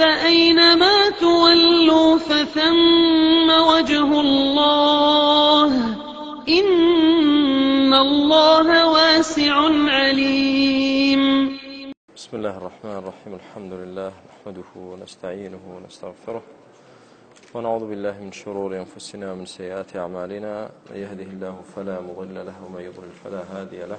فأينما تولوا فثم وجه الله إن الله واسع عليم بسم الله الرحمن الرحيم الحمد لله نحمده ونستعينه ونستغفره ونعوذ بالله من شرور أنفسنا ومن سيئات أعمالنا من يهده الله فلا مضل له ومن يضلل فلا هادي له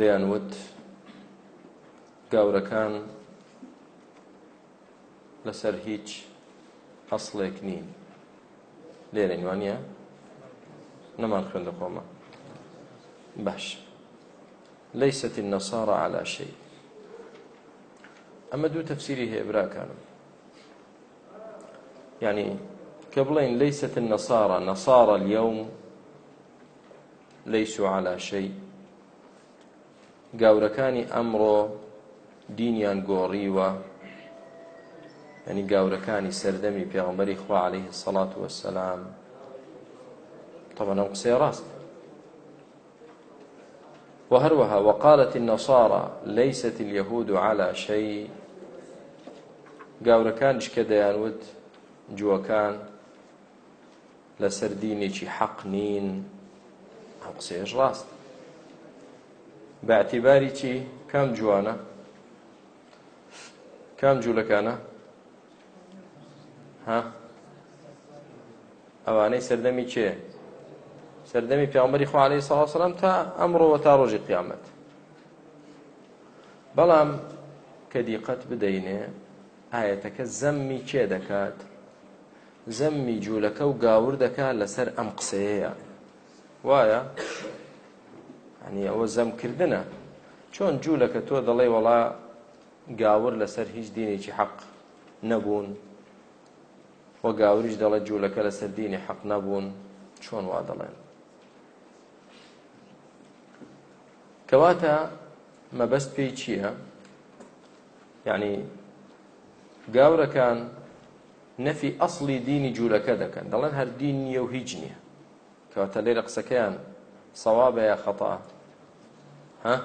دەیانوت گاورەکان لەسەر هیچ حەسڵێک نین لێرە وانە نەمان خوێن لە خۆمە باش لەیسەتی نەسارە علاشەی ئەمە دوو تەفسیری هەیە براکانم يعني کە بڵێن لەیسەت النەسارە نەسارە اليوم ليسوا على شيء گاورەکانی ئەمڕۆ دینیان گۆڕیوە ئەنی گاورەکانی سەردەمی پێغمبەری خوا عليه سەڵات وەسەلام طبعا ئەم قسەیە ڕاست وهروها وقالت النصارى ليست اليهود على شيء گاورەکان شکە دەیانوت جووەکان لەسەر دینێکی حەق نین ئەم قسەیەش ڕاستە باعتیباری چی کام جوانە کام جوولەکانە ها ئەوانەی سەردەمی چێ سەردەمی پیامبەری خوانەی ساوەسلام تا ئەمڕۆوە تا ڕۆژی قیامەت بەڵام کە دیقەت بدەینێ ئاەتەکە زەممی چێ دەکات زەممی جوولەکە و گاور دەکات لەسەر ئەم قسەیە وایە ینی ئەوە زەمکردنە چۆن جوولەکە تۆ دەڵێ وەڵا گاور لەسەر هیچ دینێکی حەق نەبوون وە گاوریش دەڵێ جوولەکە لەسەر دینی حەق نەبوون چۆن وا دەڵێن کەواتە مەبەست پێی چییە یعنی گاورەکان نەفی ئەسلی دینی جوولەکە دەکەن دەڵێن هەر دین نیە و هیچ نییە کەواتە لێرە قسەکەیان سەوابە یا خەتە ها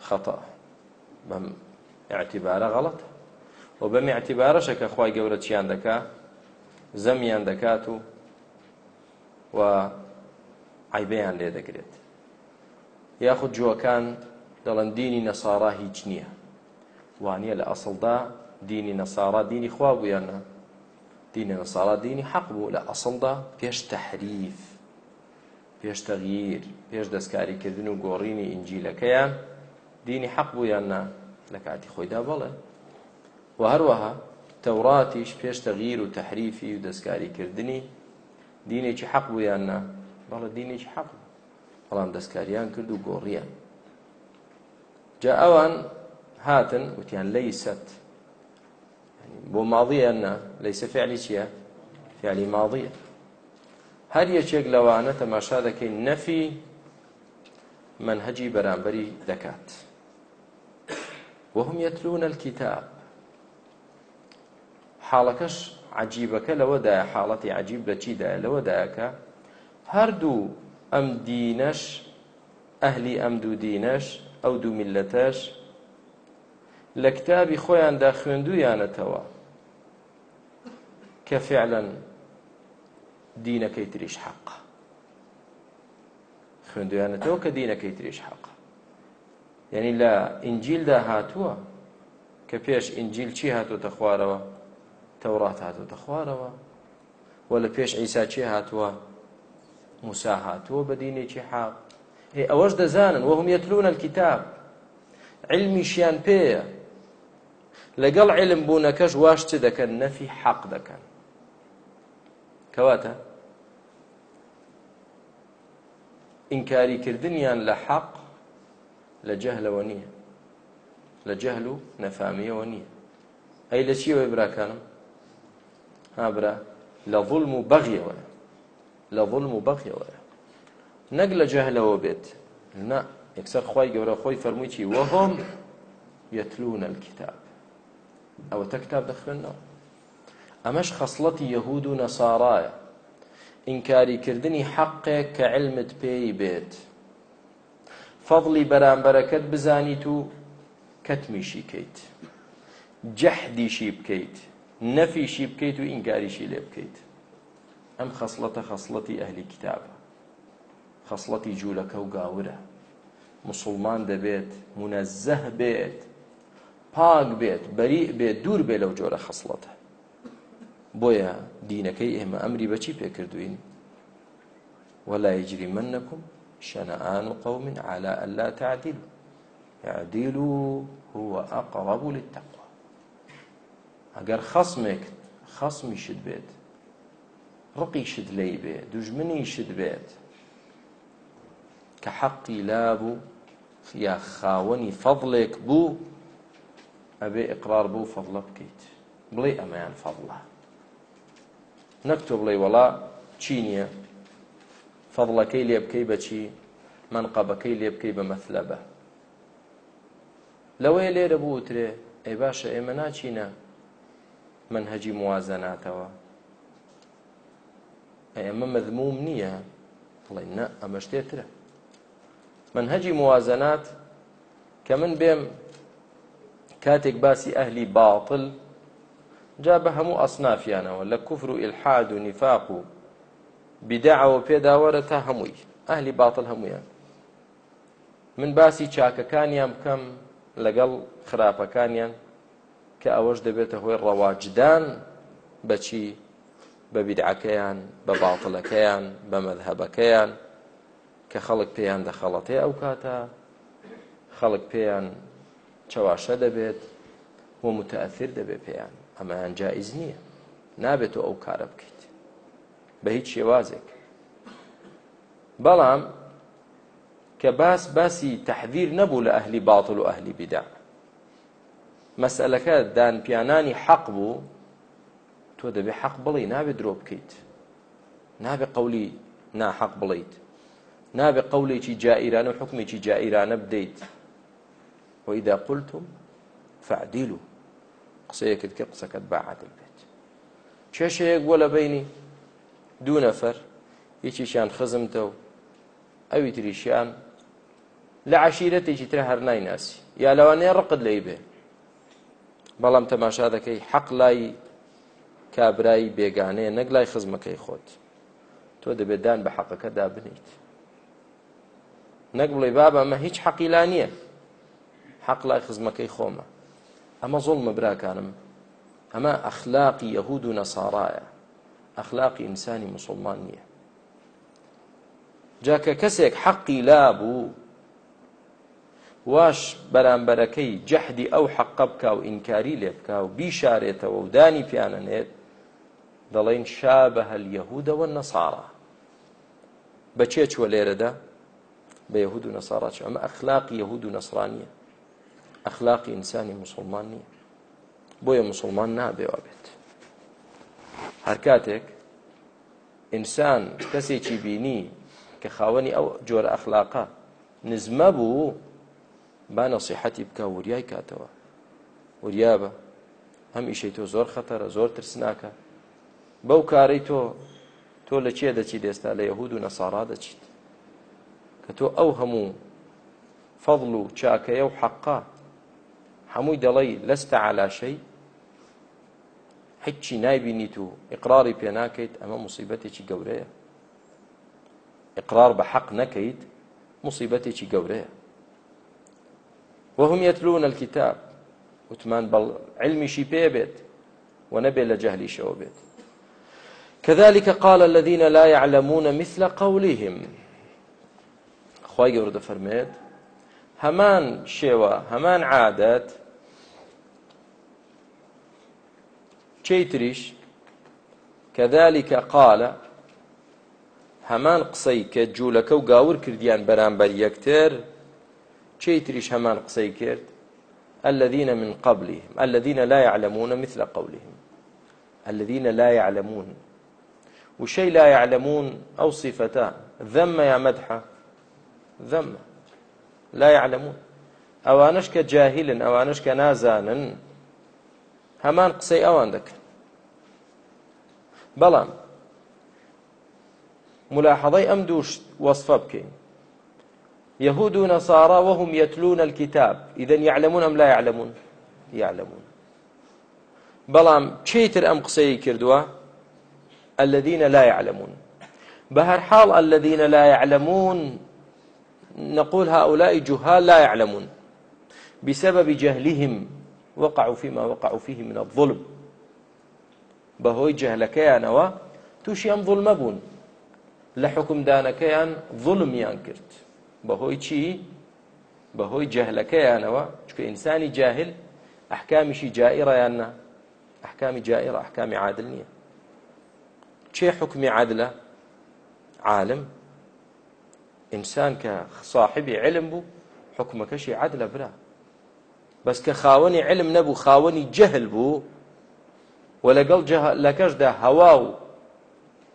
خطأ بەم اعتیبارە غەڵت و بەم اعتیبارەشەکە خی گەورە چیان دەکا زەمیان دەکات و و عیبیان لێ دەگرێت یاخود جوەکان دەڵەن دینی نەسارا هیچ نییە وانە لە ئەسڵدا دینی نەسارا دینی خوا بوویانە دینی نەسارا دینی حەق بوو لە ئەسڵدا پێش تەحریف پێشتەغییر پێش دەستکاریکردن و گۆڕینی ئینجیلەکەیان دینی حەق بوویاننا لە کاتی خۆیدا بڵێ و هەروەها تەوراتیش پێشتەغییر و تەحریفی و دەستکاریکردنی دینێکی حەق بوویاننا بەڵە دینێکی حەق بەڵام دەستکاریان کرد و گۆڕیە جا ئەوان هاتن وتیان لەیست بۆ ماڵیەننا لەیسە فعلی چییە؟ فعلی ماضیە هەر یەکێک لەوانە تەماشا دەکەین نەفی منهجی بەرامبەری دەکات وهم يتلون الكتاب حاڵەکەش عجیبەکە لەوەدایە حاڵەتی عجیب لە چیدایە لەوەدایەکە هەردوو ئەم دینەش ئەهلی ئەم دوو دینەش ئەو دوو میلەتەش لە کتابی خۆیاندا خوێندویانەتەوە کە فعلەن دینەکەی تریش حەق خوێندویانەتەوە کە دینەکەی تریش حەق یعنی لە ئینجیلدا هاتووە کە پێش ئینجیل چی هاتوتە خوارەوە تەورات هاتوتە خوارەوە و لە پێش ئیسا چی هاتووە موسا هاتووە بە دینێکی حاق ئەوەش دەزانن وهم یەتلونە کتاب علمیشیان پێیە لەگەڵ علم بوونەکەش واش چ دەکەن نەفی حەق دەکەن کەواتە ئینکاریکردنیان لە حەق لە جەهلەوە نییە لە جەهل و نەفامیەوە نییە ئەی لە چیەوەی براکانم هابرا لە ظلم و بەغیەوە لە ظلم و بەغیەوە نەک لە جەهلەوە بێت نا یەکسەر خی گەورە خۆی فەرموویی وەهۆم یەتلونە کتاب ئەوە تە کتاب دەخوێنەوە ئەمەش خەسڵەتی یەهود و نەسارایە ئینکاریکردنی حەقێک کە علمت پێی بێت فەضلی بەرامبەرەکەت بزانیت و کەتمیشی کەیت جەحدیشی بکەیت نەفیشی بکەیت و ئینکاریشی لێ بکەیت ئەم خەسڵەتە خەسڵەتی ئەهلی کتابە خەسڵەتی جوولەکە و گاورە مسلمان دەبێت منەزەه بێت پاک بێت بەری بێت دوور بێ لەو جۆرە خەسڵەتە بۆیە دینەکەی ئێمە ئەمری بەچی پێکردوین ولا يجرمنكم شنآن قوم على ألا تعدلوا يعدلوا هو أقرب للتقوى ئەگەر خەسمێک خەسمی شت بێت ڕقی شت لی بێ دوژمنی شت بێت کە حەقی لابوو یا خاوەنی فەضلێک بوو ئەبێ ئقرار بوو فەضڵە بکەیت بڵێ ئەمەیان فەضڵە نەکتۆ بڵێ وەڵا چی نییە فەڵەکەی لێ بکەی بەچی منقەبەکەی لێ بکەی بە مەثلەبە لەوەی لێرە بووترێ ئەی باشە ئێمە ناچینە من هەجی موازەناتەوە ئێمە مەذموم نییە بڵێ نە ئەمە شتێترە من هەجی موازەنات کە من بێم کاتێک باسی ئەهلی باڵ جا بە هەموو ئەسنافیانەوە لە کوفر و ئلحاد و نیفاق و بیداعەوە پێداوەرە تا هەمووی ئەهلی باتڵ هەمویان من باسی چاکەکانیان بکەم لەگەڵ خراپەکانیان کە ئەوەش دەبێتە هۆی ڕەواجدان بەچی بە بیدعەکەیان بە باڵتلەکەیان بە مەذهبەکەیان کە خەڵک پێیان دەخەڵەتێ ئەو کاتە خەڵک پێیان چەواشە دەبێت و متەثر دەبێت پێیان ئەمەیان جایز نییە نابێت ئەو کارە بکەیت بە هیچ شێوازێک بەڵام کە باس باسی تەحویر نەبوو لە ئەهلی باڵ و ئەهلی بیدا مەسئلەکە دانپیانانی حەق بوو تۆ دەبێ حەق بڵی نابێت درۆ بکەیت نابێ قولی ناحەق بڵیت نابێ قولێکی جائیرانە و حکمێکی جائیرانە بدەیت وإذا قلتم فعدلوا قسەیەکت کە قسەکەت باعادل بێت کێشەیەک بۆ لە بینی دوو نەفەر هیچیشیان خزمتە و ئەوی تریشیان لە عشیرەتێکی تر هەر نایناسی یا لەوانەیە ڕقت لی بێ بەڵام تەماشا دەکەی حەق لای کابرایی بێگانەیە نەک لای خزمەکەی خۆت تۆ دەبێت دان بە حەقەکەدا بنیت نەک بڵێ بابە مە هیچ حەقیلا نییە حەق لای خزمەکەی خۆمە ئەمە زۆڵمە براکانم ئەمە ئەخلاقی یەهود و نەساڕایە ئەخلاقی ئینسانی مسلمان نییە جاکە کەسێک حەقی لا بوو واش بەرامبەرەکەی جەحدی ئەو حەقە بکە و ئینکاری لێ بکە و بیشارێتەوە و دانی پیانەنێت دەڵێن شابە هەل یەهودەوە نەسارا بەچێ چوە لێرەدا بە یەهود و نەساڕاچ ئەمە ئەخلاقی یەهود و نەسرانیە ئەخلاقی ئینسانی مسلمان نییە بۆیە مسلمان نابێوا بێت هەر کاتێک ئینسان کەسێکی بینی کە خاوەنی ئەو جۆرە ئەخلاقا نزمە بوو با نەسیحەتی بکە وریای کاتەوە وریا بە هەم ئیشەی تۆ زۆر خەتەرە زۆر ترسناکە بەو کارەی تۆ تۆ لە چێ دەچیت ئێستا لە یەهود و نەسارا دەچیت کە تۆ ئەو هەموو فەضل و چاکەیە و حەقا هەمووی دەڵی لەستە علاشەی هیچی نایبینیت و ئقراری پێ ناکەیت ئەمە مصیبەتێکی گەورەیە ئقرار بە حەق نەکەیت مصیبەتێکی گەورەیە وهم يتلون الكتاب وتمان بل علمشی پێ بێت و نەبێت لە جەهلیشەوە بێت كذلك قال الذين لا يعلمون مثل قولهم خی گەوردە فەرمێت هەمان شێوە هەمان عادەت چیتریش کەذلكە قالە هەمان قسەی کە جوولەکە و گاور کردیان بەرامبەر یەکتر چیتریش هەمان قسەی کرد الذين من قبلهم الذين لا يعلمون مثل قولهم الذين لا يعلمون وشيء لا يعلمون أو صفتان ذم يا مدحة ذم لا يعلمون ئەوانش کە جاهلن ئەوانش کە نازانن هەمان قسەی ئەوان دەکرد بەڵام ملاحظەی ئەم دوو وەصفە بکەین يهود ونصارى وهم يتلون الكتاب إذا يعلمون أم لا يعلمون يعلمون بلام شيتر أم قصي كردوا الذين لا يعلمون بهر حال الذين لا يعلمون نقول هؤلاء جهال لا يعلمون بسبب جهلهم وقعوا فيما وقعوا فيه من الظلم بەهۆی جەهلەکەیانەوە تووشیان ظلمە بوون لە حکمدانەکەیان ظلمیان کرد بەهۆی چی بەهۆی جەهلەکەیانەوە چکە ئینسانی جاهل ئەحکامیشی جائیڕیاننا ئەحکامی جائیڕ ئەحکامی عادل نییە چێ حکمی عادلە عالم ئینسان کە صاحبی علم بوو حکومەکەشی عادلە برا بەس کە خاوەنی علم نەبوو خاوەنی جەهل بوو و لەگەڵ لەکەشدا هەوا و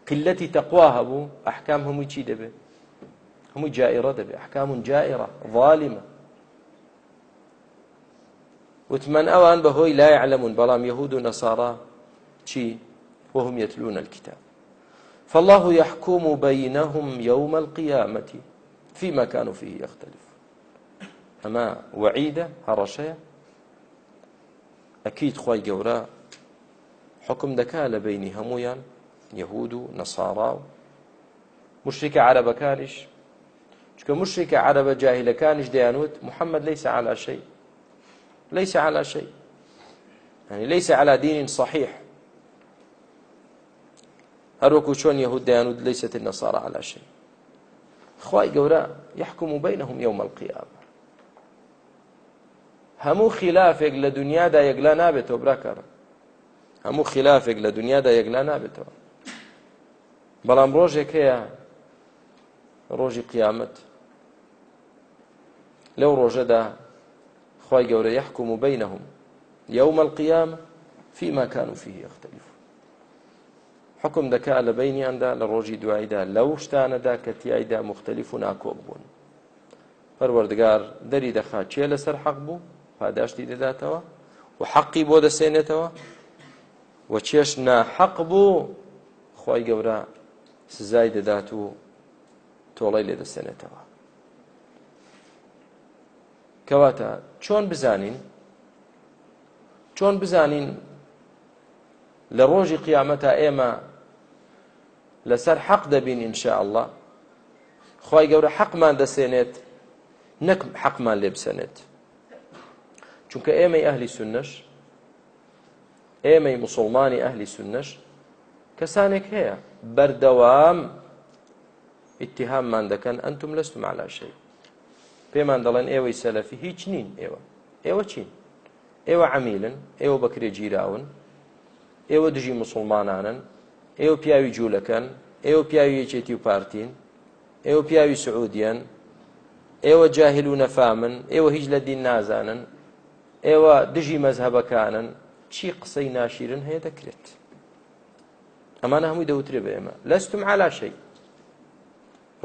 قلەتی تەقوا هەبوو ئەحکام هەمووی چی دەبێت هەموو جائرە دەبێت ئەحکامون جائرە ظالمە وتمان ئەوان بەهۆی لا يعلمون بەڵام یهود و نەسارا چی وهم يتلون الكتاب فالله يحكم بينهم يوم القيامة فيما كانوا فيه يختلف أما وعيدة هرشية أكيد خواي جورا حکم دەکا لە بینی هەمویان یەهود و نەساڵا و مشتێکە عربەکانیش چکە مشتێکە عربە جاهلەکانیش دەیانوت محەممەد لەی سەعالاشەی لەی سەعالاشەی هەنی لەی سەعلا دینین صحیح هەروەکو چۆن یەهود دەیانوت لەی سەتر نەسارە علاشەی خی گەورە یحکم و بینەهم یەومە القیامە هەموو خلافێک لە دنیادا یەکلا نابێتەوە براکارە هەموو خلافێک لە دنیادا یەکلا نابێتەوە بەڵام ڕۆژێک هەیە ڕۆژی قیامەت لەو ڕۆژەدا خی گەورە یحکم و بینەهم یوم القیام فيما كانوا فيه يختلفون حكم دەکا لە بینیاندا لە ڕۆژی دواییدا لەو شتانەدا کە تیایدا مختلف و ناکۆک بوون پەروەردگار دەری دەخا چێ لەسەر حەق بوو پاداشتی دەداتەوە و حەقی بۆ دەسێنێتەوە و چێش ناحەق بوو خی گەورە سزای دەدات و تۆڵی لێ دەسێنێتەوە کەواتە چۆن بزانین چۆن بزانین لە ڕۆژی قیامەتە ئێمە لەسەر حەق دەبین ئینشاء الله خی گەورە حەقمان دەسێنێت نەک حەقمان لێ بسەنێت چونکە ئێمە ئەهلی سنەش ئێمەی مسلمانی ئەهلی سنەش کەسانێک هەیە بەردەوام ئیتیهاممان دەکەن ئەنتم لەستم علاشەی پێمان دەڵێن ئێوەی سەلەفی هیچ نین ئێوە ئێوە چین ئێوە عمیلن ئێوە بەکرێ جیراون ئێوە دژی مسلمانانن ئێوە پیاوی جوولەکەن ئێوە پیاوی یەکێتی و پارتین ئێوە پیاوی سعودیان ئێوە جاهل و نەفامن ئێوە هیچ لە دین نازانن ئێوە دژی مەذهبەکانن چی قسەی ناشیرن هەیە دەکرێت ئەمانە هەمووی دەوترێ بە ئێمە لەستم علاشەی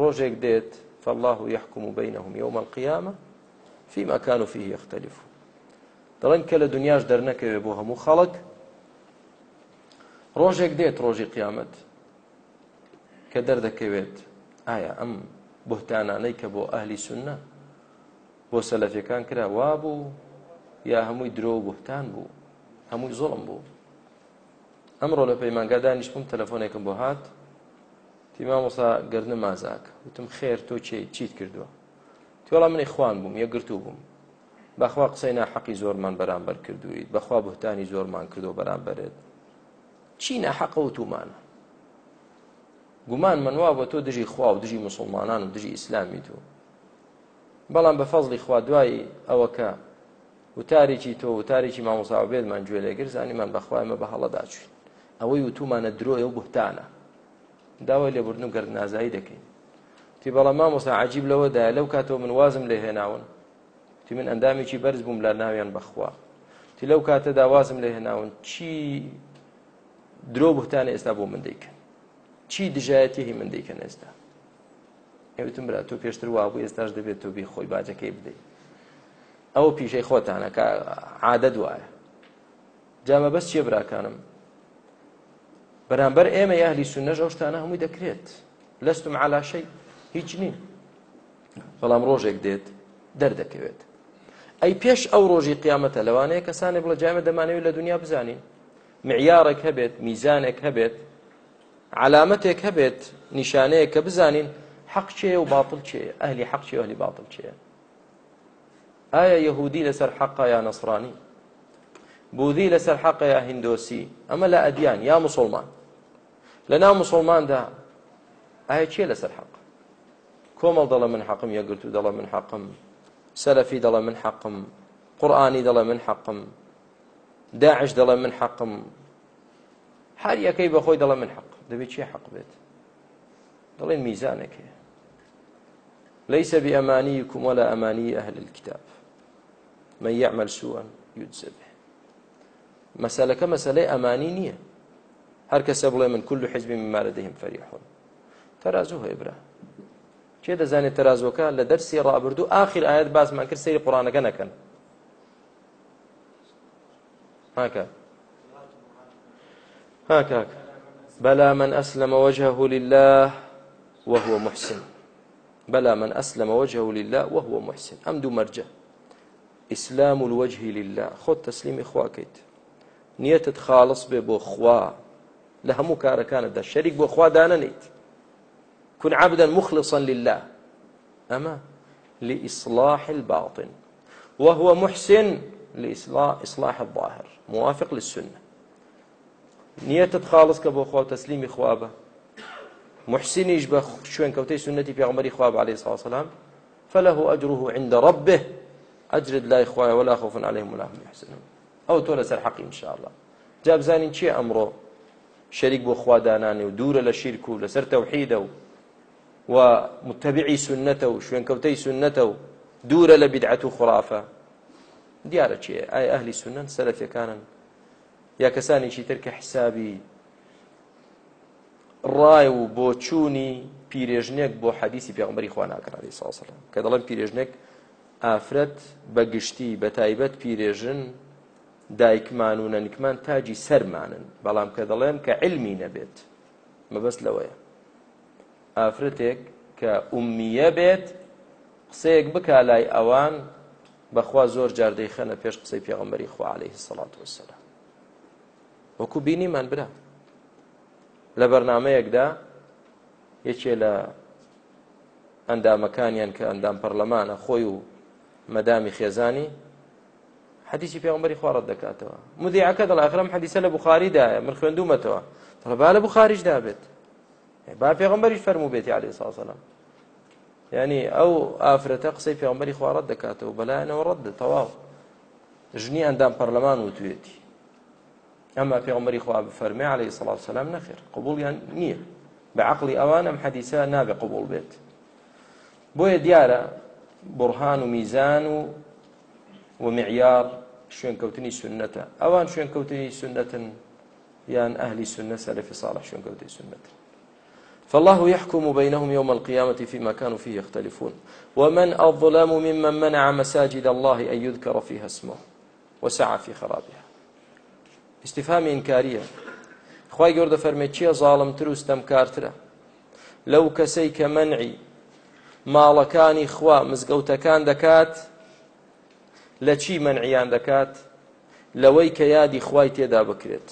ڕۆژێک دێت فالله يحكم بينهم يوم القيامة فيما كانوا فيه يختلفون دەڵێن کە لە دنیاش دەرنەکەوێ بۆ هەموو خەڵک ڕۆژێک دێت ڕۆژی قیامەت کە دەردەکەوێت ئایا ئەم بهتانانەی کە بۆ ئەهلی سنە بۆ سەلەفەکان کرا وا بوو یا هەمووی درۆ و بهتان بوو هەمووی زۆڵم بوو ئەمڕۆ لە پەیمانگادانیش بووم تەلەفۆنێکم بۆ هات تیمامۆسا گردن مازاک وتم خێر تۆ چیت کردووە تۆڵا منی خوان بووم یەگرتو بووم بەخوا قسەی ناحەقی زۆرمان بەرامبەر کردویت بەخوا بهتانی زۆرمان کردو بەرامبەرت چی ناحەقە و تومانە گومان منوا بە تۆ دژی خوا و دژی مسلمانان و دژی ئیسلامی تو بەڵام بە فەزلی خوا دوایی ئەوە کە وتارێکی تۆ وتارێکی مامۆساوە بێتمان گوێ لێگر زانیمان بەخوایمە بە هەڵەدا چوین ئەوەی وتومانە درۆیە و بهتانە داوای لێبوردن و گەردنازایی دەکەین تی بەڵام مامۆسا عجیب لەوەدایە لەو کاتەوە من وازم لێ هێناون تی من ئەندامێکی بەرز بووم لە ناویان بەخوا تی لەو کاتە داوازم لێ هێناون چی درۆ بهتانە ئێستا بۆ من دەیکەن چی دژایەتێکی من دەیکەن ئێستا ئەوتم برا تۆ پێشتر وابوو ئێستاش دەبێت تۆ بی خۆی باجەکەی بدەیت ئەو پیشەی خۆتانە کە عادە دوایە جامە بەس چیە براکانم بەرامبەر ئێمە یاهلی سونەژ ئەو شتانە هەمووی دەکرێت لەستم علاشەی هیچ نین بەڵام ڕۆژێک دێت دەردەکەوێت ئەی پێش ئەو ڕۆژی قیامەتە لەوانەیە کەسانێک بڵە جامە دەمانەوێت لە دنیا بزانین معیارێک هەبێت میزانێک هەبێت علامەتێک هەبێت نیشانەیە کە بزانین حەق چێە و باڵ چێە ئەهلی حەق چێ ئەهلی باڵ چێە ئایا یەهودی لەسەر حەقا یا نەسرانی بودی لەسەر حەقە یا هندۆسی ئەمە لە ئەدیان یا مسلمان لە ناو مسلماندا ئایا چیە لەسەر حەق کۆمەڵ دەڵە من حەقم یەگرت و دەڵە من حەقم سەلەفی دەڵە من حەقم قورآانی دەڵە من حەقم داعش دەڵە من حەقم هەر یەکەی بەخۆی دەڵە من حەق دەبێت چی حەق بێت دەڵێن میزانەکەی لەیسە بی ئەمانی کومەلە ئەمانی ئەهل الكتاب من يعمل سوءا يجزى به مەسلەکە مەسلەی ئەمانی نییە هەر کەسە بڵێ من كل حزبی ممارەدەهم فەریحون تەرازوو هەیبرا کێ دەزانێت تەازۆکە لە دەرسی ڕابردوو آخر ئاەت باسمان کرد سەیری قڕانەکە نەکەن هاکە هاکاک بەلا من أسلم وجهه لله وهو محسن بلا من أسلم وجهه لله وهو محسن ئەم دوو مەرجە ئیسلام و الوەجهی لله خۆت تەسلیمی خواکەیت نیەتت خاڵس بێ بۆ خوا لە هەموو کارەکانتدا شەریک بۆ خوا دانەنیت كن عبدا مخلصا لله أما لإصلاح الباطن وهو محسن لإصلاح الظاهر موافق للسنة نيتت خالص كبو خوا تسليمي خوابه محسن يشبه شوين كوتي سنتي في عمري خواب عليه الصلاة والسلام فله أجره عند ربه ئەجرت لای خخوایە ولا خوفن عليه ملام حسنم ئەو تۆ لەسەر حەقی انشاءله جا بزانین چیە ئەمڕۆ شەریک بۆ خوادانانی و دوورە لە شیرک و لەسەر تەوحیدە و و متتەبیعی سنەتە و شوێنکەوتەی سنەتە و دوورە لە بدعەت و خرافە دیارە چیە ئای ئەهلی سنەن سەلەفەکانن یا کەسانێکی ترکە حسابی ڕای و بۆ چوونی پیرێژنێک بۆ حەدیسی پێغمبەری خواناکەنەی ساسەڵ کە دەڵێن پیرێژنێک ئافرەت بەگشتی بە تایبەت پیرێژن دایکمان و نەنکمان تاجی سەرمانن بەڵام کە دەڵێم کە علمی نەبێت مەبەست لەوەیە ئافرەتێک کە ئومیە بێت قسەیەک بکا لای ئەوان بەخوا زۆر جاردەی خەنە پێش قسەی پێغەمبەری خوا عليه سڵات وسلام وەکو بینیمان برا لە بەرنمەیەکدا یەکێ لە ئەندامەکانیان کە ئەندام پەرلەمانە خۆی و مەدامی خێزانی حەدیثی پێغمبەری خوارد دەکاتەوە مدیعەکە دەڵ ئاخرم حەدیثە لە بخاریدایە من خوێندومەتەوە تەڵبا لە بخاریش دابێت با پێغمبەریش فەرمو بێتی عليه ساسەلام ینی ئەو ئافرەتە قسەی پێغمبەری خوارد دەکاتەوە بەلایەنەوە ڕەت تەواو ژنی ئەندام پەرلەمان وتوێتی ئەمە پێغمبەری خوا بفەرمێ عليه سڵاو سلام نەخێر قبولیان نییە بەعقلی ئەوان ئەم حەدیسە نابێ قبول بێت بۆیە دیارە بڕهان و میزان و ومعیار شوێنکەوتنی سنەتە ئەوان شوێنکەوتنی سنەتن یان ئەهلی سنە سەلفی ساڵح شوێنکەوتی سنەتن فالله يحكم بينهم يوم القيامة فيما كانوا فيه يختلفون ومن الظلام ممن منع مساجد الله أن يذكر فيها اسمه وسعى في خرابها استفهام إنكارية خواهي قرد فرمي چيا ظالم تروستم كارترا لو كسيك منعي ماڵەکانی خوا مزگەوتەکان دەکات لە چی منعیان دەکات لەوەی کە یادی خوای تێدا بکرێت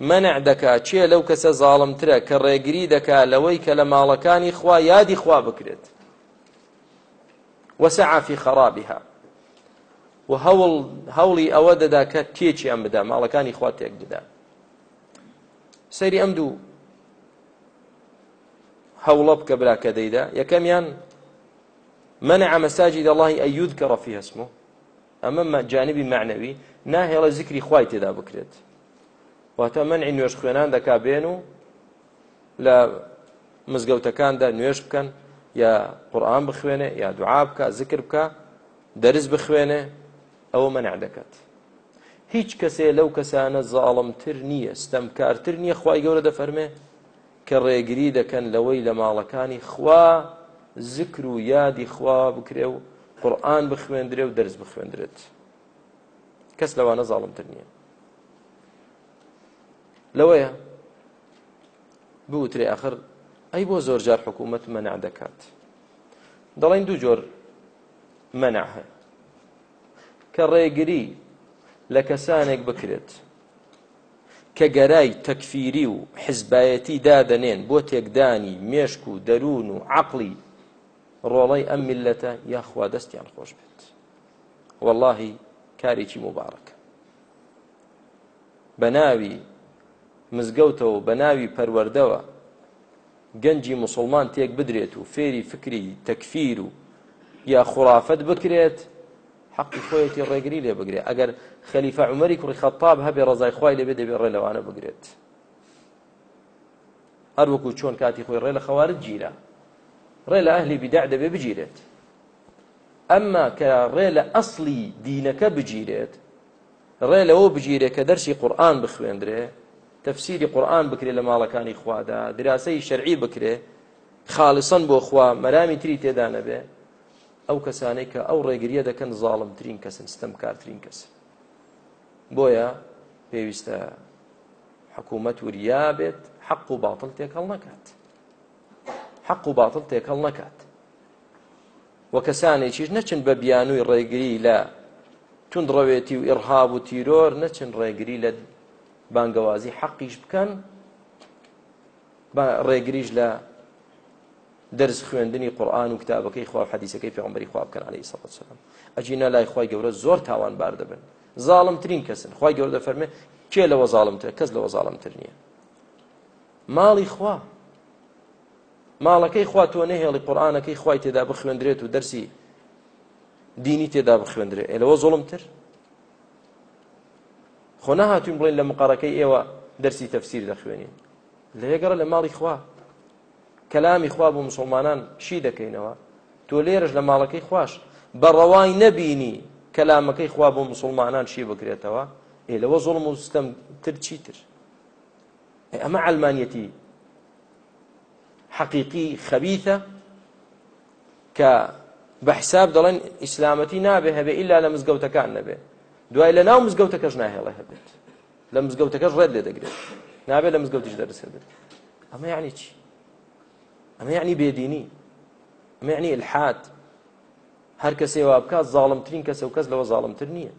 منع دەکات چیە لەو کەسە زاڵمترە کە ڕێگری دەکات لەوەی کە لە ماڵەکانی خوا یادی خوا بکرێت وەسەعا فی خەرابها و هەوڵ هەوڵی ئەوە دەدا کە تێکیان بدا ماڵەکانی خوا تێک بدا سەیری ئەم دوو هەوڵە بکە براکە دەیدا یەکەمیان منع مساجد الله أن يذكر فيها اسمه أما جانبي معنوي ناهێڵە ذکری خوای تێدا بکرێت واتە منعی نوێش خوێنان دەکابێن و لە مزگەوتەکاندا نوێش بکەن یا قورآان بخوێنێ یا دوعا بکە ذکر بکە دەرز بخوێنێ ئەوە منع دەکات هیچ کەسێ لەو کەسانە زاڵمتر نییە ستەمکارتر نییە خی گەورە دەفەرمێ کە ڕێگری دەکەن لەوەی لە ماڵەکانی خوا ذکر و یادی خوا بکرێ و قورآن بخوێندرێ و دەرز بخوێندرێت کەس لەوانە زاڵمتر نییە لەوەیە بوترێ ئەخر ئەی بۆ زۆر جار حکوومەت مەنع دەکات دەڵێن دوو جۆر مەنع هەیە کە ڕێگری لە کەسانێک بکرێت کە گەرای تەکفیری و حزبایەتی دادەنێن بۆ تێکدانی مێشک و دەروون و عقلی ڕۆڵی ئەم میلەتە یاخوا دەستیان خۆش بێت واللهی کارێکی مبارەکە بە ناوی مزگەوتەوە بە ناوی پەروەردەوە گەنجی مسلمان تێک بدرێت و فێری فکری تەکفیر و یا خوڵافەت بکرێت حەقی خۆیەتی ڕێگری لێ بگرێت ئەگەر خەلیفە عمەری کوڕی خەتاب هەبێ ڕزای خوای لەبێ دەبێ ڕێ لەوانە بگرێت هەر وەکو چۆن کاتی خۆی ڕێ لە خەوارت گیرە ڕێ لە ئەهلی بیدع دەبێ بگیرێت ئەمما کە ڕێ لە ئەسلی دینەکە بگیرێت ڕێ لەوە بگیرێت کە دەرسی قورآن بخوێندرێ تەفسیری قورآن بکرێت لە ماڵەکانی خوادا دراسەی شەرعی بکرێ خاڵسن بۆ خوا مەرامی تری تێدا نەبێ ئەو کەسانەی کە ئەو ڕێگریە دەکەن زاڵمترین کەسن ستەمکارترین کەسن بۆیە پێویستە حکوومەت وریا بێت حەق و باتڵ تێکەڵ نەکات حەق و باتڵ تێکەڵ نەکات وە کەسانێکیش نەچن بە بیانووی ڕێگری لە تونندڕەوێتی و ئڕهاب و تیرۆر نەچن ڕێگری لە بانگەوازی حەقیش بکەن ڕێگریش لە دەرز خوێندنی قورآن و کتابەکەی خوا حەدیسەکەی پێغمبەری خواب بکەن عليه سەڵ سلام ئەجینە لای خی گەورە زۆر تاوان بار دەبن زاڵمترین کەسن خی گەور دەفەرمێ کێ لەوە زاڵمتر کەس لەوە زاڵمتر نییە ماڵی خوا ماڵەکەی خوا تۆ نەهێڵی قورآانەکەی خوای تێدا بخوێندرێت و دەرسی دینی تێدا بخوێندرێت لەوە زۆڵمتر خۆ نەهاتوین بڵین لە مقارەکەی ئێوە دەرسی تەفسیر دەخوێنین لە یەگەڕە لە ماڵی خوا کەلامی خوا بۆ مسلمانان شی دەکەینەوە تۆ لێرەش لە ماڵەکەی خوش بەڕەوای نەبینی کەلامەکەی خوا بۆ مسلمانان چی بکرێتەوە ئێ لەوە زۆڵم و سستەم تر چیتر ئەمە ئەلمانەتی حەقیقی خەبیتە کە بە حساب دەڵێن ئیسلامەتی نابێ هەبێ ئللا لە مزگەوتەکان نەبێ دوای لە ناو مزگەوتەکەش ناهێڵە هەبێت لە مزگەوتەکەش ڕێت لێ دەگرێت نابێت لە مزگەوتیش دەرسێت ئەمە یعنی چی ئەمە یعنی بێدینی ئەمە یعنی الحات هەر کەسێ وا بکات زاڵمترین کەسە و کەس لەوە زاڵمتر نییە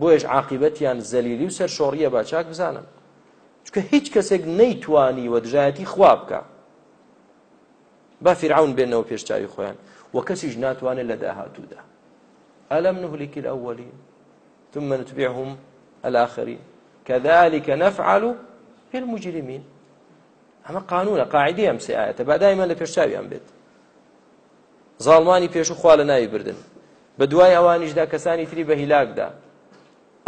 بۆیش عاقبەتیان زەلیلی و سەر شۆڕیە باچاک بزانم چکە هیچ کەسێک نەیتوانی وە دژایەتی خوا بکە با فرعون بێنەوە پێشچوی خۆیان و کەسیش ناتوانێت لە داهاتوودا ئەلم نهلیکی ئەووەلی ثم نتبعهم الآخرين كذلك نفعل في المجرمين ئەمە قانونە قاعدی ئەم سعایەتە بەدایمە لە پێشچویان بێت زاڵمانی پێشوو خوا لە ناوی بردن بە دوای ئەوانیشدا کەسانی تری بە هیلاکدا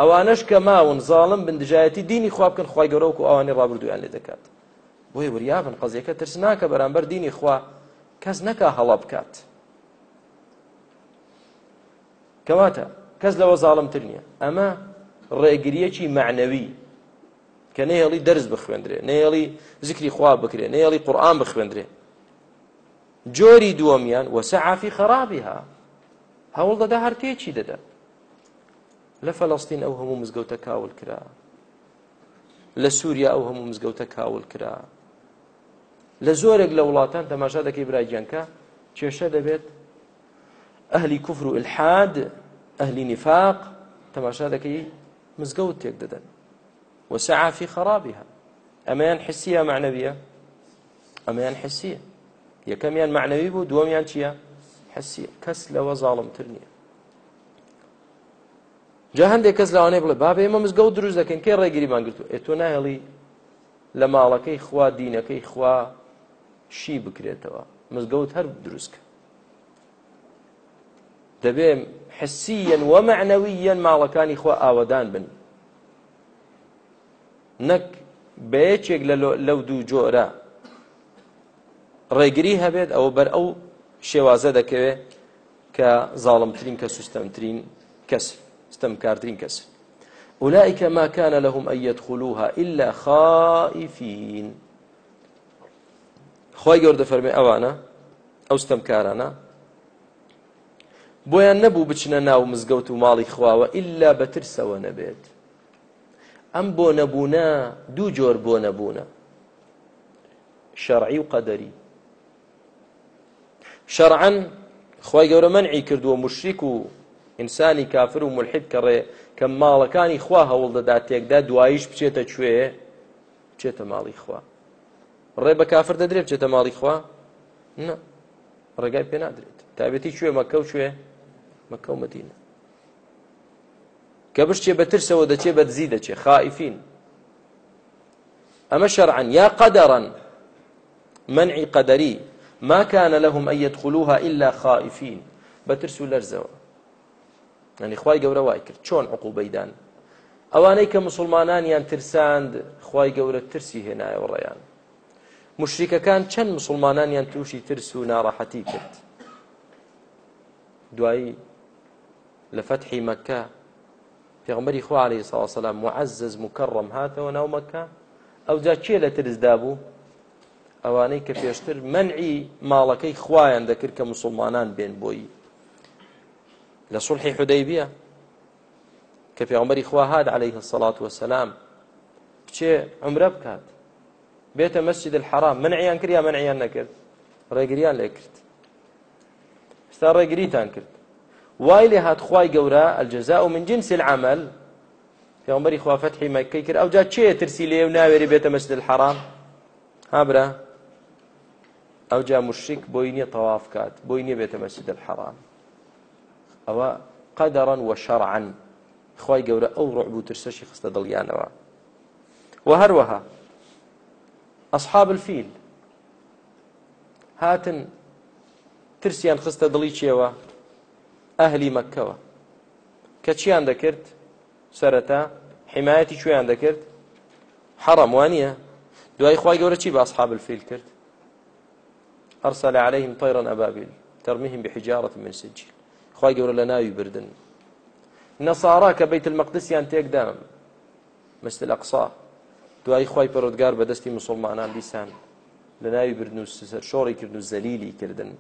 ئەوانش کە ماون زاڵم بندجایەتی دینی خوابکن خی گەورەوەکو ئەوانی ڕابردویان لێ دەکات بۆی وریابن قەزیەکە ترسناکە بەرامبەر دینی خوا کەس نەکا هەڵە بکات کەواتە کەس لەوە زاڵمتر نییە ئەمە ڕێگریەکی معنەوی کە نێڵی دەرز بخوێندرێ نێڵی زیکری خوا بکرێ نێڵی قورآان بخوێندرێ جۆری دووەمیان وەسەعافی خەرابیها هەوڵ دەدا هەرتێکی دەدا لە فەڵەستین ئەو هەموو مزگەوتە کاول کرا لە سووریا ئەو هەموو مزگەوتە کاول کرا لە زۆرێک لە وڵاتان تەماشا دەکەی برایگیانکە کێشە دەبێت ئەهلی کوفر و الحاد ئەهلی نفاق تەماشا دەکەی مزگەوت تێک دەدەن وەسەعافی خەرابیها ئەمەیان حسیە معنەویە ئەمەیان حسیە یەکەمیان معنەوی بوو دووەمیان چییە حسی کەس لەوە زاڵمتر نییە جا هەندێک کەس لەوانەیە بڵێ بابێ ئمە مزگەوت دروست دەکەن کێ ڕێگیریمان گرتو ئێ تۆ ناهێڵی لە ماڵەکەی خوا دینەکەی خوا شی بکرێتەوە مزگەوت هەر دروستکە دەبێ حسیەن وەمەعنەویەن ماڵەکانی خوا ئاوەدان بن نەک بەیەکێک لەو دوو جۆرە ڕێگری هەبێت ئەوە بەر ئەو شێوازە دەکەوێت کە زاڵمترین کەس وستەمترین کەس ستەمکارترین کەس أولئك ما كان لهم أن يدخلوها إلا خائفين خۆی گەوردە فەرمی ئەوانە ئەو ستەمکارانە بۆیان نەبوو بچنە ناو مزگەوت و ماڵی خواوە ئللا بەترسەوە نەبێت ئەم بۆ نەبوونە دوو جۆر بۆ نەبوونە شەڕعی و قەدەری شەرعەن خی گەورە منعی کردووە مشریک و ئینسانی کافر و ملحید کەڕێ کە ماڵەکانی خوا هەوڵ دەدا تێکدا دواییش بچێتە کوێ بچێتە ماڵی خوا ڕێ بە کافر دەدرێ بچێتە ماڵی خوا نه ڕێگای پێ نادرێت تابەتی کوێ مەکە و کوێ مەکە و مدینە کە بشتێ بە ترسەوە دەچێ بە دزی دەچێ خائفین ئەمە شەرعەن یا قەدەڕەن منعی قەدەری ما كان لهم أن يدخلوها إلا خائفين بترس لرزوا يعني خواي جورا وايكر شون عقوبيدان ئەوانەی کە مسلمانانیان يعني ترساند خی گەورە ترسی هێنایە وڕیان مشریکەکان چەند مسلمانانیان يعني تووشی ترس و ناڕەحەتی کرد دوایی لە فەتحی مەکە پێغمەری خوا عليه ساوەسەلام معەزز مکەڕم هاتەوە ناو مەکە ئەو جا کێ لە ترسدا بوو ئەوانەی کە پێشتر منعی ماڵەکەی خوایان دەکرد کە مسلمانان بێن بۆی لە سڵحی حودەیبیە کە پێغمبەری خوا هاات عليه الصلاات وسلام بچێ عمرە بکات بێتە مەسجد الحرام منعیان کرد یا منعیان نەکرد ڕێگریان لێکرد ستا ڕێگریتان کرد وای لێ هاتخوای گەورە ئەلجەزا و من جنس العمل پێغمبەری خوا فتحی مەکەی کرد ئەوجا چێ ترسی لێ و ناوێری بێتە مەسجد الحرام هابرا ئەو جا مشک بۆی نییە تەوافکات بۆی نییە بێتە مەسجد الحەرام ئەوە قەدەڕەن وە شەڕعن خی گەورە ئەو ڕعب و ترسەشی خستە دڵیانەوە و هەروەها ئەصحاب الفیل هاتن ترسیان خستە دڵی چێوە ئەهلی مەکەوە کە چیان دەکرد سەرەتا حمایەتی کوێیان دەکرد حەڕەم وانە دوای خی گەورە چی بە ئەصحاب الفیل کرد أرسل عليهم طيرا أبابيل ترميهم بحجارة من سجيل خواهي قولوا لنا يبردن نصارى كبيت المقدس يان تيقدام مثل الأقصى دوای خی پەرۆدگار بە دەستی مسلمانان دیسان لە ناوی بردن و شۆڕی کردن و زەلیلی کردن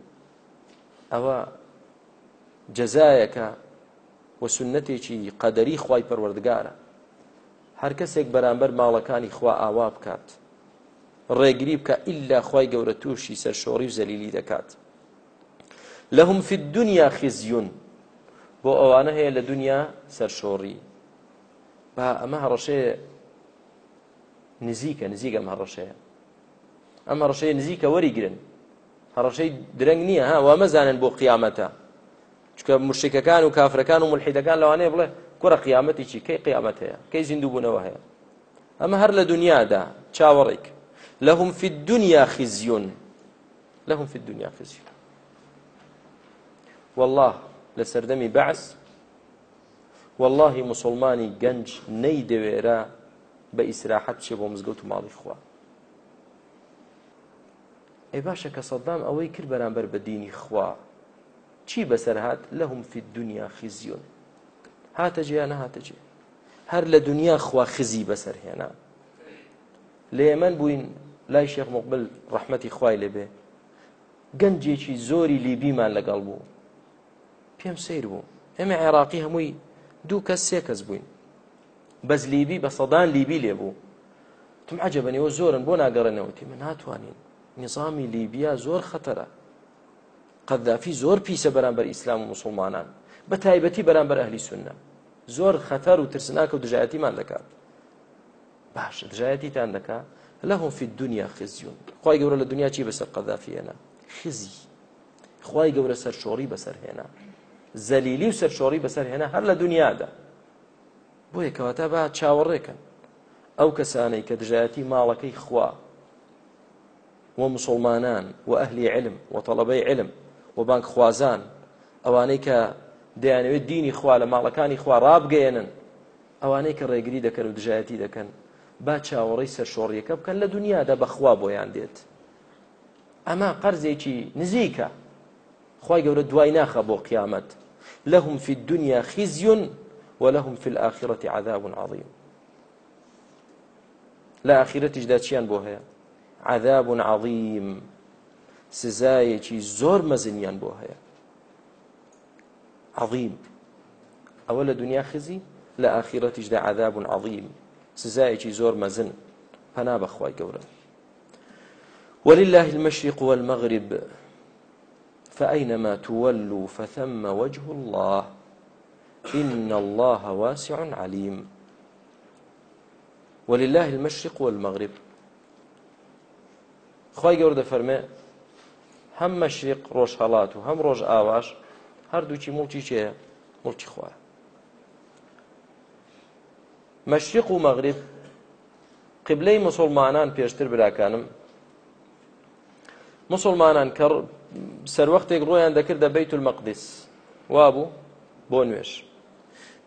ئەوە جەزایەکە وەسنەتێکی قەدەری خی پەروەردگارە هەر کەسێک بەرامبەر ماڵەکانی خوا ئاوا بکات ڕێگری بکە ئللا خی گەورە تووشی سەرشۆڕی و زەلیلی دەکات لەهم في دنیا خزیون بۆ ئەوانە هەیە لە دنیا سەرشۆڕی با ئەمە هەڕەشەیە نزیکە نزیک ئەم هەڕەشەیە ئەمە ڕەشەیە نزیکە وەریگرن هەڕەشەی درەنگ نییە ها وا مەزانن بۆ قیامەتە چکە مشتەکان و کافرەکان و ملحیدەکان لەوانەیە بڵێ کوڕە قیامەتی چی کەی قیامەت هەیە کەی زیندوو بوونەوە هەیە ئەمە هەر لە دنیادا چاوەڕێک لهم في الدنيا خزي لهم في الدنيا خزي والله لسردمي بعث والله مسلماني گەنج نەیدەوێرە بە ئیسراحەت بچێ بۆ مزگەوت و ماڵی خوا ئەی باشە کە سەدام ئەوەی کرد بەرامبەر بە دینی خوا چی بەسەر هات لەهم فی دنیا خیزیۆن هاتە جێیان هاتە جێ هەر لە دنیا خوا خزی بەسەر هێنا لە ئێمەن بووین لای شێخ مقبل ڕحمەتی خوای لێبێ گەنجێکی زۆری لیبیمان لەگەڵ بوو پێم سیر بوو ئێمە عێراقی هەمووی دوو کەس سێ کەس بووین بەس لیبی بە سەدان لیبی لێبوو تم عجبەنەوە زۆرن بۆ ناگەڕێنەوەتی من ناتوانین نظامی لیبیا زۆر خەتەرە قەدافی زۆر پیسە بەرامبەر ئیسلام و مسلمانان بە تایبەتی بەرامبەر ئەهلی سنە زۆر خەتەر و ترسناکە و دژایەتیمان دەکات باش دژایەتیتان دەکا لەهم فی دنیا خزیون خی گەورە لە دنیا چی بەسەر قەدافیێنا خزی خی گەورە سەر شۆڕی بەسەر هێنا زەلیلی و سەر شۆڕی بەسەر هێنا هەر لە دنیادا بۆیە کەواتە با چاوەڕێکن ئەو کەسانەی کە دژایەتی ماڵەکەی خوا و مسلمانان و ئەهلی علم و طلبەی علم و بانک خوازان ئەوانەی کە دەیانەوێت دینی خوا لە ماڵەکانی خوا ڕابگەێنن ئەوانەی کە ڕێگری دەکەن و دژایەتی دەکەن با چاوەڕی سەرشۆڕیەکە بکەن لە دنیادا بەخوا بۆیان دێت ئەمە قەرزێکی نزیکە خی گەورە دوای ناخە بۆ قیامەت لەهم في الدنيا خزي ولهم في الآخرة عذاب عظيم لا آخرة جداتشيان بو هيا عذاب عظيم سزايكي زور مزنيان بو هيا عظيم أولا دنيا خزي لا آخرة جدا عذاب عظيم سزایەکی زۆر مەزن پەنا بەخوای گەورە ولله المشرق والمغرب فأينما تولوا فثم وجه الله إن الله واسع عليم ولله المشرق والمغرب خی گەوردە فەرمێ هەم مەشریق ڕۆژهڵات و هەم ڕۆژ ئاواش هەردووکی مڵکی چێە مڵکی خوارە مەشرق و مەغریب قبلەی مسلمانان پێشتر براکانم مسلمانان کە سەروەختێک ڕۆیان دەکردە بەیت المەقدس وابوو بۆ نوێش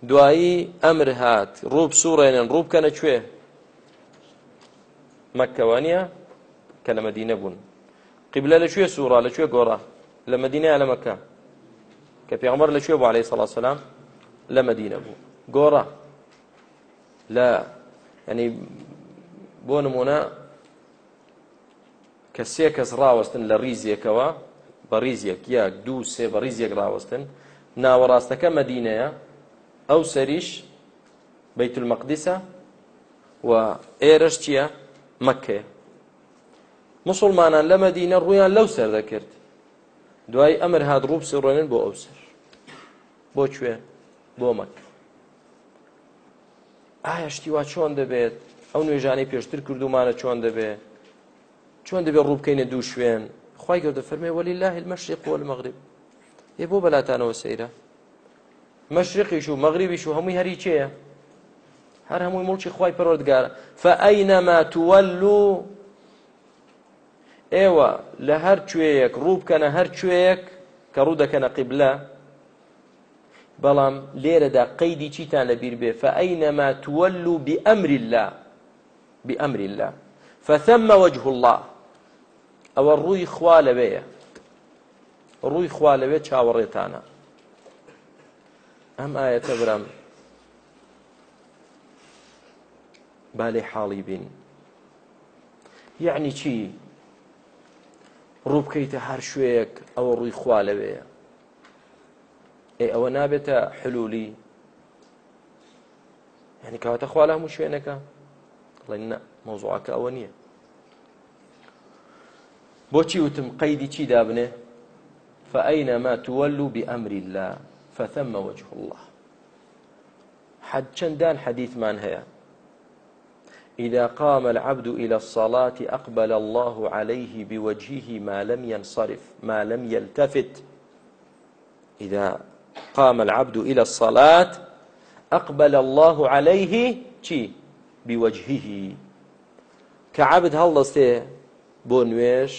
دوایی ئەمر هات ڕووب سوڕێنن ڕووبکەنە کوێ مەکەوانە کە لە مەدینە بوون قیبلە لەکوێ سوورا لەکوێ گۆڕا لە مدینە لە مەکە کە پێغمەر لەکوێ بۆ عليه سەڵ سلام لە مدینە بوو گۆڕە لە ینی بۆ نمونە کە سێ کەس ڕاوەستن لە ریزیەکەوە بە ریزیەک یەک دوو سێ بە ریزیەک ڕاوەستن ناوەڕاستەکە مەدینەیە ئەو سەریش بەیت المەقدسە و ئێرەش چییە مەکێ مسلمانان لە مەدینە ڕویان لەو سەر دەکرد دوای ئەمر هاات ڕووبسی ڕۆێنن بۆ ئەو سەر بۆ کوێ بۆ مەکە ئایا شتیوا چۆن دەبێت ئەو نوێژانەی پێشتر کردومانە چۆن دەبێت چۆن دەبێت ڕووبکەینە دوو شوێن خی گەوردە فەرمێ وەلی لا هلمەشرق وە مەغریب ێ بۆ بەلاتانەوە سەیرە مەشرقیش و مەغریبیش و هەمووی هەری چەیە هەر هەمووی مڵکی خی پەرۆردگارە فەئینەما تووەلو ئێوە لە هەر کوێیەک ڕوو بکەنە هەر کوێیەک کە ڕوو دەکەنە قیبلە بەڵام لێرەدا قەیدی چیتان لەبیر بێ فەئینەما تولوا بأمر الله بأمر الله فثم وجه الله ئەوە ڕووی خوا لەوەیە ڕووی خوا لەوێ چاوەڕێتانە ئەم ئاەتە برم بالێ حاڵی بین یعنی چی ڕوو بکەیتە هەر شوەیەک ئەوە ڕووی خوا لەوەیە ئەوە نابێتە حلولی هەنی کەواتە خوا لە هەموو شوێنەکە لەنا مۆزوعکە ئەوە نییە بۆچی وتم قەیدی چی دابنێ فأينما تولوا بأمر الله فثم وجه الله حد چندان حديث من هي إذا قام العبد إلى الصلاة أقبل الله عليه بوجهه ما لم ينصرف ما لم يلتفت إذا قام العبد إلى الصلاة أقبل الله عليه چی بوجهه کە عبد هەڵدەستێ بۆ نوێش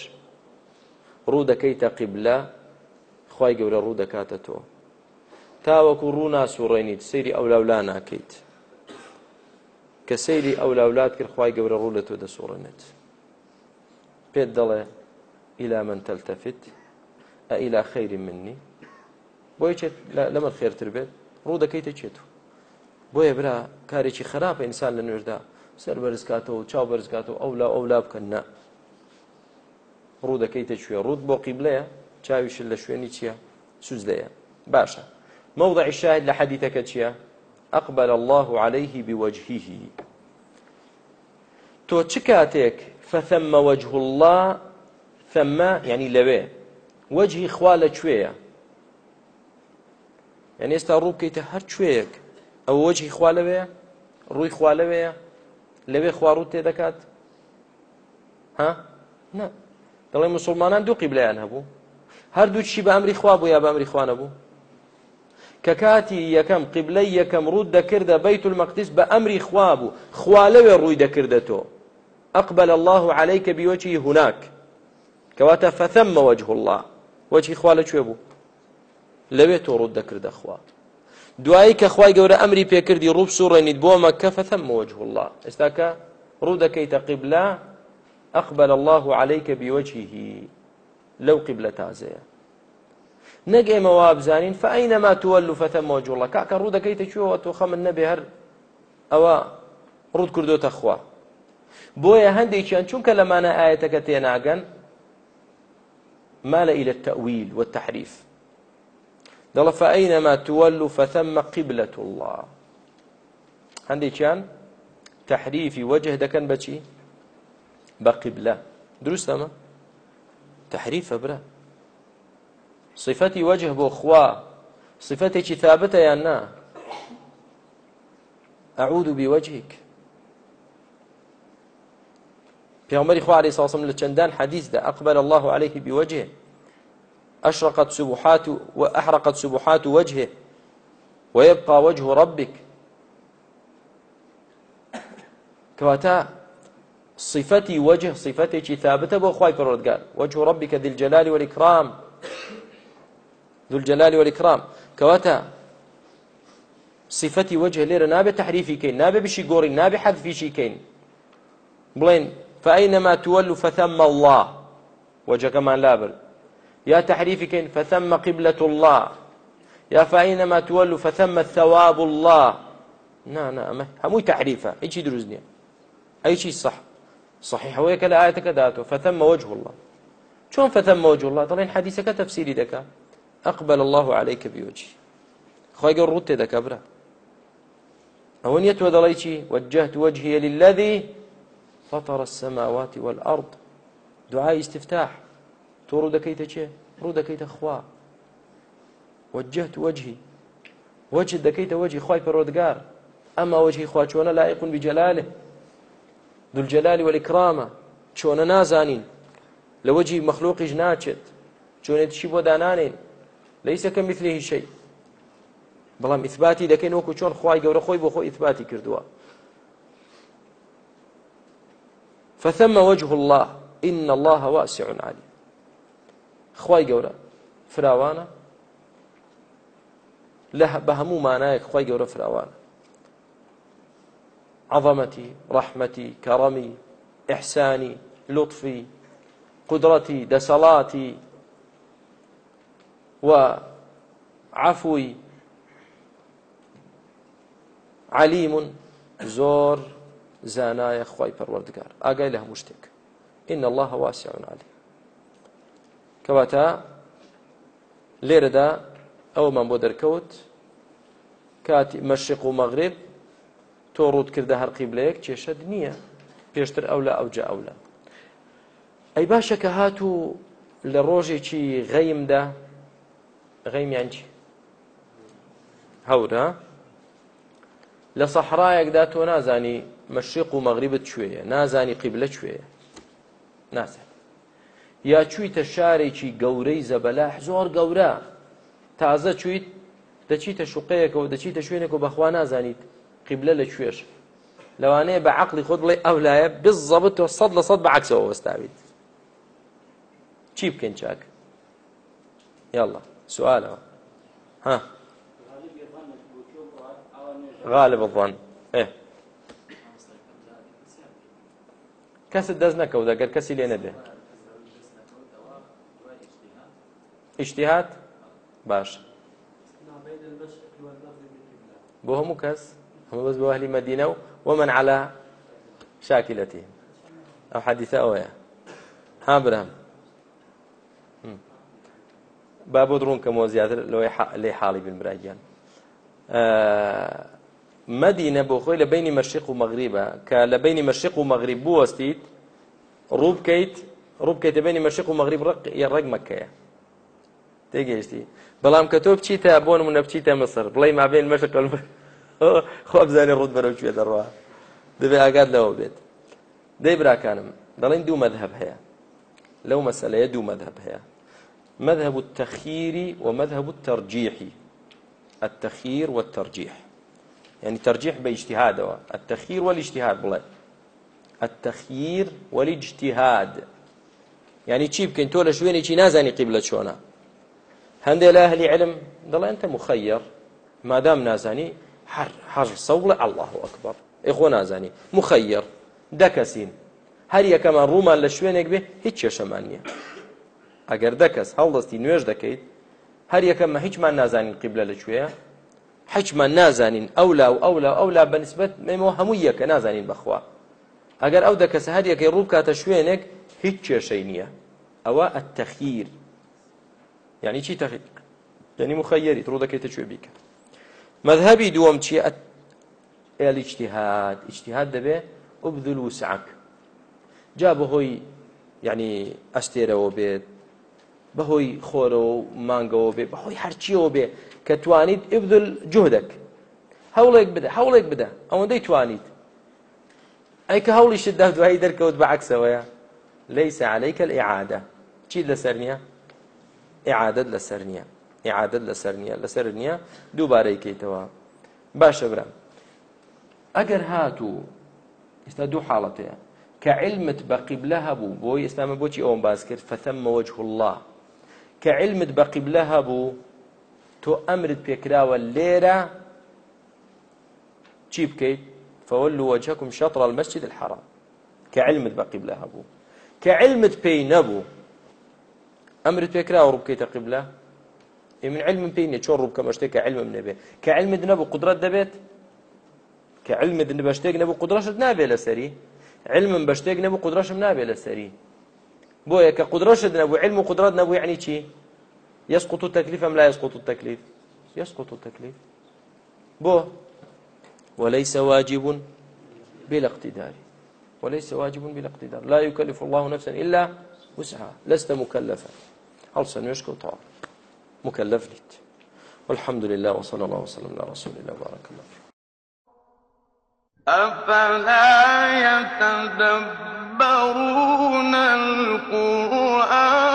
ڕوو دەکەیتە قیبلە خی گەورە ڕوو دەکاتە تۆ تاوەکو ڕوو ناسوڕێنیت سەیری ئەولاولا ناکەیت کە سەیری ئەولاولات کرد خی گەورە ڕوو لە تۆ دەسوڕێنێت پێت دەڵێ ئیلا من تەلتەفت ئە ئیلا خەیری منی بۆیە لەمە خێرتر بێت ڕوو دەکەیتە چێت و بۆیە برا کارێکی خراپە ئینسان لە نوێژدا سەر بەرزکاتەوە چاو بەرزکاتەوە ئەو لا ئەو لا بکەن نا ڕوو دەکەیتە کوێ ڕوود بۆ قیبلەیە چاویش لە شوێنی چییە سوزدەیە باشە موضع الشاهد لە حەدیتەکە چییە ئەقبل الله عليه بوجهه تۆ چ کاتێک فەثەممە وجه الله ثەممە ینی لەوێ وجهی خوا لەکوێیە یان ئێستا ڕووکەیتە هەر کوێیەک ئەو وەجهی خوا لەوەیە ڕووی خوا لەوەیە لەوێ خواڕوو تێ دەکات ها نه دەڵێ مسلمانان دوو قیبلیان هەبوو هەردوو چی بە ئەمری خوا بوو یا بە ئەمری خوانەبوو کە کاتی یەکەم قبلەی یەکەم ڕوود دەکردە بەیت المەقدس بە ئەمری خوا بوو خوا لەوێ ڕووی دەکردە تۆ ئەقبل الله عليك بوجهه هناك كواتا فثم وجه الله وجهي خوا لەکوێ بوو لەوێ تۆ ڕوود دەکردە خوا دوایی کە خی گەورە ئەمری پێکردی ڕوب سوڕێنیت بۆ مەکە فەتەم وەجه الله ئێستا کە ڕوو دەکەیتە قیبلا ئەقبل الله عليك بوجهه لەو قیبلە تازەیە نەک ئێمەوە بزانین فەئینەما تولوا فتم وجه الله کاکە ڕوو دەکەیتە کوێوە تۆ خەمن نەبێ هەر ئەوە ڕوود کردوتە خوا بۆیە هەندێکیان چونکە لەمانە ئاەتەکە تێناگەن ما لە ئیلە التەویل والتحریف دەڵە فەئینەما توەلو فەثەممە قیبلەت الله هەندێکیان تحریفی وەجه دەکەن بەچی بە قیبلە دروست ئەمە تحریفە برە صفەتی وەجه بۆ خوا صفەتێکی ثابتە یان نا ئەعود بوەجهیک پێغمەری خوا عليه ساسم لە چەندان حەدیثدا ئەقبل الله عليه بوەجه أشرقت سبحات وأحرقت سبحات وجهه ويبقى وجه ربك كواتا صفتي وجه صفتي ثابتة بأخواي بردقال وجه ربك ذي الجلال والإكرام ذو الجلال والإكرام كواتا صفتي وجه ليرة نابة تحريفي كين نابة بشي قوري نابة حذفي شي كين بلين فأينما تولوا فثم الله وجه كمان لابر يا تحريفك فثم قبلة الله يا فأينما تولوا فثم ثواب الله نا نا أما هموي تحريفة أي شيء دروز نية أي شيء صح صحيح هو يكلا آيتك داته فثم وجه الله شون فثم وجه الله طلعين حديثك تفسيري دكا أقبل الله عليك بوجهي خۆی گە ڕوتێ دەکەبرا ئەوە نیە تۆ دەڵی چی وەجهت وجهي للذي فطر السماوات والأرض دعاء استفتاح تۆ ڕوو دەکەیتە چێ ڕوو دەکەیتە خوا وەجهت وەجهی وەجد دەکەیتە وەجهی خی پەرۆدگار ئەما وەجهی خوا چۆنە لایقون بجەلالێ دولجەلالی وەلیکرامە چۆنە نازانین لە وەجهی مەخلوقیش ناچێت چۆنێتشی بۆ دانانین لەیسەکە میتلێ هیچشەی بەڵام ئیثباتی دەکەین وەکو چۆن خی گەورە خۆی بۆ خۆی ئیثباتی کردووە فثم وجه الله إن الله واسع عليم خی گەورە فراوانە لە بە هەموو مانایەک خی گەورە فراوانە عظەمەتی ڕەحمەتی کەڕەمی ئەحسانی لطفی قدرەتی دەسەڵاتی و عفوی علیم زۆر زانایە خی پەروەردگار ئاگای لە هەموو شتێک إن الله واسع عليم کەواتە لێرەدا ئەومان بۆ دەرکەوت کاتی مەشق و مەغرب تۆ ڕوودکردە هەر قیبلەیەک کێشەت نییە پێشتر ئەو لە ئەوجە ئەو لە ئەی باشە کە هات و لە ڕۆژێکی غەیمدا غەیمیان چی هەورە لە سەحرایەکدا تۆ نازانی مەشق و مەغریبت کوێیە نازانی قیبلە کوێیە نازانی یا چوویتە شارێکی گەورەی زەبەلاح زۆر گەورە تازە چویت دەچیتە شوقەیەکەوە دەچیتە شوێنێکەوە بەخوا نازانیت قیبلە لە کوێش لەوانەیە بە عقلی خۆت بڵێ ئەو لایە بزەبت تۆ سەد لە سەد بە عکسەوە وەستاویت چی بکەین چاک یاڵە سوالەوە ها غالب الظن إيه كسر دزنك وذكر كسر لي ندي ئیشتیهات باش بۆ هەموو کەس هەموو بەس بۆ هەلی مەدینە و وەمەن على شاکیلەتی ئەو حەدیثە ئەوەیە ها برام با بۆ درون کەمەوە زیاتر لەوەی لێ حاڵی بن براگیان مەدینە بۆ خۆی لە بینی مەشق و مەغریبە کە لە بینی مەشق و مەغریب بوەستیت ڕوو بکەیت ڕوو بکەیتە بینی مەشق و مەغریب ڕق ڕێگ مەکەیە تێگەیشتی بەڵام کە تۆ بچیتە بۆ نمونە بچیتە مەسەر بڵێ مابێن مەشق خۆ بزانێ ڕوود بەرەوکوێ دەڕوا دەبێ ئاگات لەوە بێت دەی براکانم دەڵێن دوو مەذهب هەیە لەو مەسلەیە دوو مەذهب هەیە مذهب التخيير ومذهب الترجيح التخيير والترجيح يعني ترجيح باجتهاد التخيير والاجتهاد بڵێ التخيير والاجتهاد يعني چی بکەین تۆ لە شوێنێکی نازانی قیب لە چۆنە هەندێک لە هەلی علم دەڵێن تە مخەیر مادام نازانی حەر سەوڵە ئەله ئەکبەر ئێخۆ نازانی مخەیر دەکەسین هەر یەکەمان ڕوومان لە شوێنێک بێ هیچ کێشەمان نییە ئەگەر دەکەس هەڵدەستی نوێژ دەکەیت هەر یەکەممە هیچمان نازانین قیبلە لەکوێە حچمان نازانین ئەو لا و ئەو لا ئەو لا بەنسبەت مێمەوە هەموو یەکە نازانین بەخوا ئەگەر ئەو دەکەس هەر یەکەی ڕوو کاتە شوێنێک هیچ کێشەی نییە ئەوە ئەتەخیر يعني چی تەقیق یعنی مخەیری ڕۆ دەکەیتە کوێ بیکە مذهبي دووەم چی الاجتهاد اجتهاد دەبێ ئوبذل وسعك جا بەهۆی یعنی ئەستێرەوە بێت بەهۆی خۆرەوە و مانگەوە بێ بەهۆی هەرچیەوە بێ کە توانیت ئبدل جوهدەك هەوڵێک بدە هەوڵێک بدە ئەوەندەی توانیت ئەیکە هەوڵیشت دا دوایی دەرکەوت بە عکسەوەیە لەیسە عەلەیکە ئعادە چیت لەسەر نییە عادت لەسەر نییە عادت لەسەر نییە لەسەر نییە دووبارەیکەیتەوە باشە برم ئەگەر هاتوو ئێستا دوو حاڵەتەیە کە علمت بە قیبلە هەبوو بۆی ئێستامە بۆچی ئەوم باز کرد فەتەمەوەج الله کە علمت بە قیبلە هەبوو تۆ ئەمرت پێکراوە لێرە چی بکەیت فولوا وجهكم شطر المسجد الحرام كعلمت بقبلها بو كعلمت بي نبو ئەمرت پێکراوە ڕووبکەیتە قبلە من علم پێی نیە چۆن ڕووبکەمە شتێککە علمم نەبێ کە علمت نەبوو قدرت دەبێت کە علمت بە شتێک نەبوو قدرشت نابێت لەسەری علمم بە شتێک نەبوو قدرشم نابێت لەسەری بۆیە کە قدرشت نەبوو علم و قدرت نەبوو عنی چی يسقط التكليف أم لا يسقط التكليف يسقط التكليف بو وليس واجب بلا اقتدار وليس واجب بلا اقتدار لا يكلف الله نفسا إلا وسعها لست مكلفا هەڵسە نوێشکە و تاوە مکەلف نیت والحمد لله وصلى الله وسلم على رسول الله وبارك الله أفلا يتدبرون القرآن